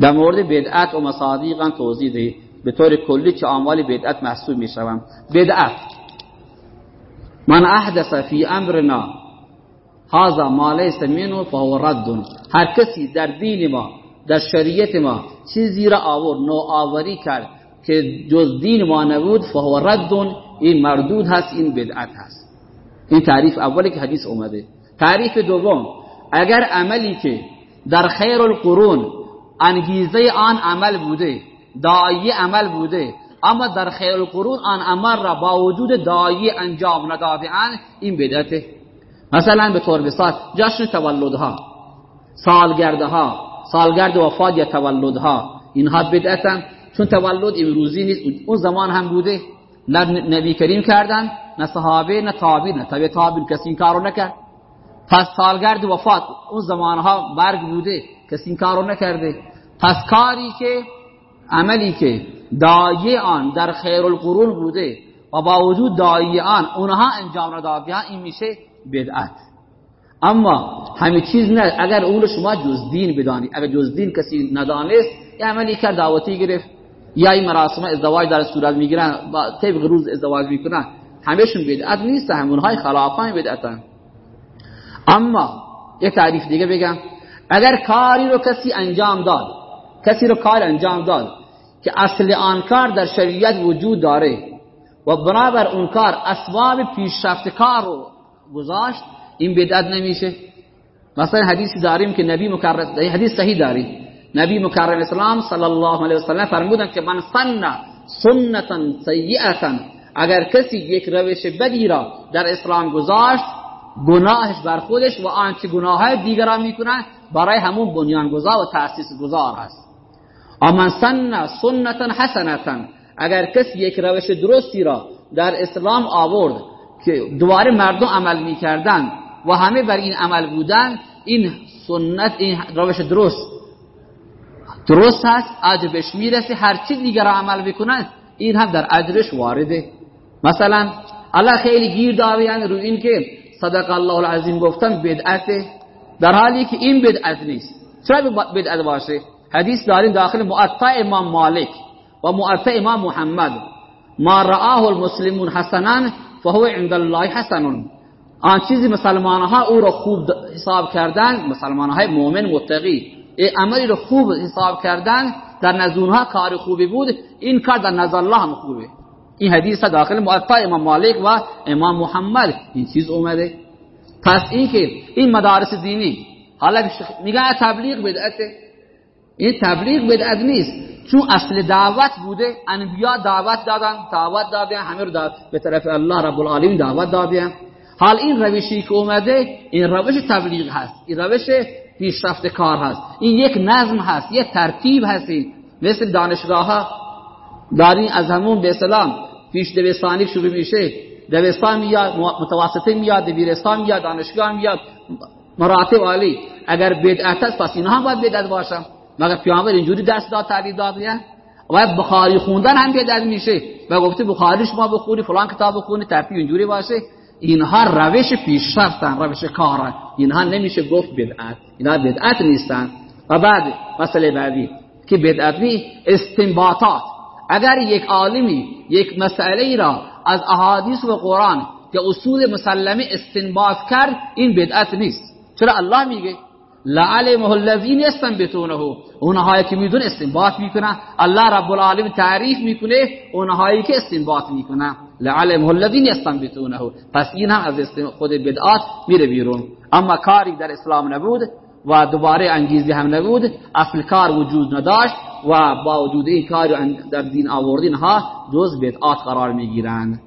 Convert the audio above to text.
در مورد بدعت و مصادیق توضیح دهید به طور کلی چه اعمال بدعت محسوب می‌شوند بدعت. من احدث فی امرنا هذا ما لیس منه فهو رد. هر کسی در دین ما در شریعت ما چیزی را آورد آوری کرد که جز دین ما نبود فهو رد. این مردود هست این بدعت هست. این تعریف اولی که حدیث اومده. تعریف دوم. اگر عملی که در خیر القرون انگیزه آن عمل بوده دایی عمل بوده. اما در خیر القرون آن عمل را با وجود دایی انجام ندادهاند این بدعته مثلا به طور مثال جشن تولدها سالگردها سالگرد وفات یا تولدها. اینها بدعتن چون تولد امروزی نیست اون زمان هم بوده. نه نبی کریم کردن نه صحابه نه تابعین نه تابع تابعین کسی این کارو نکرد. پس سالگرد وفات اون زمانها برگ بوده. کسی این کارو نکرده. پس کاری که عملی که دایه آن در خیر القرون بوده و با وجود دایه آن اونها انجام را دادن این میشه بدعت. اما همه چیز نه اگر اون شما جز دین بدانی اگر جز دین کسی ندانست یه عملی کرد دعوتی گرفت. یا این مراسم ازدواج در صورت می‌گیرن با طبق روز ازدواج می‌کنن. همهشون بدعت نیست همونهای خلافان بدعتن. اما یک تعریف دیگه بگم. اگر کاری رو کسی انجام داد کسی رو کار انجام داد که اصل آن کار در شریعت وجود داره و برابر اون کار اسباب پیشرفت کار رو گذاشت این بدعت نمیشه. مثلا حدیثی داریم که نبی مکرم حدیث صحیح داریم نبی مکرم اسلام صلی الله علیه وسلم فرمودن که من سن سنتا سیئتا اگر کسی یک روش بدی را در اسلام گذاشت گناهش بر خودش و آنچه گناه دیگران می‌کنن برای همون بنیانگذار و تأسیس گذار است اما سن سنتا حسنتا اگر کسی یک روش درستی را در اسلام آورد که دوباره مردم عمل می‌کردن و همه بر این عمل بودن این سنت این روش درست. درست هست اجر بهش می‌رسه هر چیز دیگر را عمل بکنن این هم در اجرش وارده. مثلا الله خیلی گیر داویان رو این که صدق الله العظیم گفتن بدعته. در حالی که این بدعت نیست. چرا بدعت باشه؟ حدیث داریم داخل معطا امام مالک و معطا امام محمد. ما رآه المسلمون حسنا فهو عند الله حسن آن چیزی مسلمان ها او را خوب حساب کردن مسلمان های مؤمن متقی عملی رو خوب حساب کردن در نزد اونها کار خوبی بود این کار در نظر الله هم خوبه. این حدیث داخل معطا امام مالک و امام محمد. این چیز اومده. پس این که این مدارس دینی حالا میگه تبلیغ بدعته این تبلیغ بدعت نیست. چون اصل دعوت بوده انبیا دعوت دادن دعوت دادن همه رو به طرف الله رب العالمین دعوت دادن. حال این روشی که اومده این روش تبلیغ هست. این روش پیشرفت کار هست. این یک نظم هست یک ترتیب هست. مثل دانشگاه ها دارین از همون به سلام پیش دوستانی شروع میشه. دوستان میاد متوسطه میاد دبیرستان میاد دانشگاه میاد. مراتب عالی. اگر بدعت است پس اینها هم باید بدعت باشن. مگر پیامبر اینجوری دست داد تعلیم داد نه؟ باید بخاری خوندن هم بدعت میشه. و گفته بخاری شما بخونی فلان کتاب بخونی ترتیب اینجوری باشه. اینها روش پیشرفتن روش کارن. اینها نمیشه گفت بدعت. اینها بدعت نیستن. و بعد مسئله بعدی که بدعت نی استنباطات. اگر یک عالمی یک مسئله را از احادیث و قرآن که اصول مسلمه استنباط کرد این بدعت نیست. چرا الله میگه؟ لعلمه الذین یستنبطونه. اونهایی که میدون استنباط می‌کنن. الله رب العالمین تعریف می‌کنه اونهایی که استنباط می‌کنن. لعلمه الذین یستنبطونه. پس این هم از خود بدعات میره بیرون. اما کاری در اسلام نبود و دوباره انگیزی هم نبود. اصل کار وجود نداشت. و با وجود این کار در دین آوردین ها جز بدعات قرار می‌گیرند.